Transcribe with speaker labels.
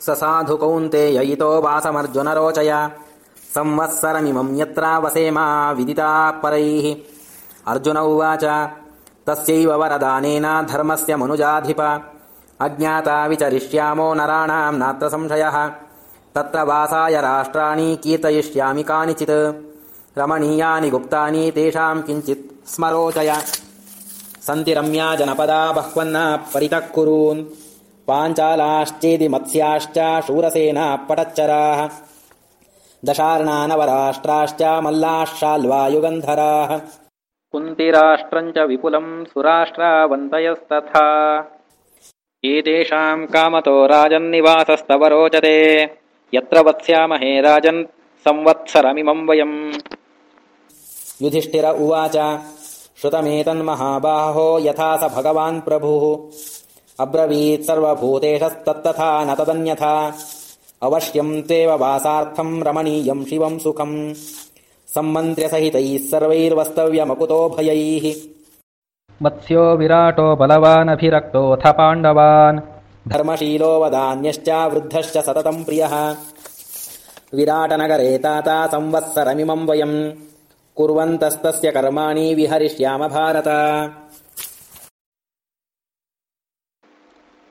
Speaker 1: स साधु कौन्तेययितो वासमर्जुनरोचय। संवत्सरमिमम् यत्रा वसेमा विदिता परैः। अर्जुन उवाच तस्यैव वरदानेन धर्मस्य मनुजाधिप। अज्ञाता विचरिष्यामो नराणाम् नात्र संशयः। तत्र वासाय राष्ट्राणि कीर्तयिष्यामि कानिचित्। रमणीयानि गुप्तानि तेषाम् किञ्चित् स्मरोचय। सन्ति रम्या जनपदा बह्वन्न परितः कुरून् पाञ्चालाश्चेदि मत्स्याश्च शूरसेना पटच्चराः दशार्णानवराष्ट्राश्च मल्लाश्चाल्वायुगन्धराः कुन्तिराष्ट्रम् च विपुलम् सुराष्ट्रावन्तयस्तथा। एतेषाम् कामतो राजन्निवासस्तव रोचते। यत्र वत्स्यामहे राजन् संवत्सरमिमम् वयम्। युधिष्ठिर उवाच श्रुतमेतन्महाबाहो यथा स भगवान् प्रभुः अब्रवीत् सर्वभूतेशस्तत्तथा न तदन्यथा। अवश्यम् त्वेव वासार्थम् रमणीयम् शिवम् सुखम्। सम्मन्त्र्यसहितैः सर्वैर्वस्तव्यमकुतो भयैः।
Speaker 2: मत्स्यो विराटो बलवानभिरक्तोऽथ पाण्डवान्।
Speaker 1: धर्मशीलो वदान्यश्च वृद्धश्च सततम् प्रियः। विराटनगरे ताता संवत्सरमिमम् वयम्। कुर्वन्तस्तस्य कर्माणि विहरिष्याम भारत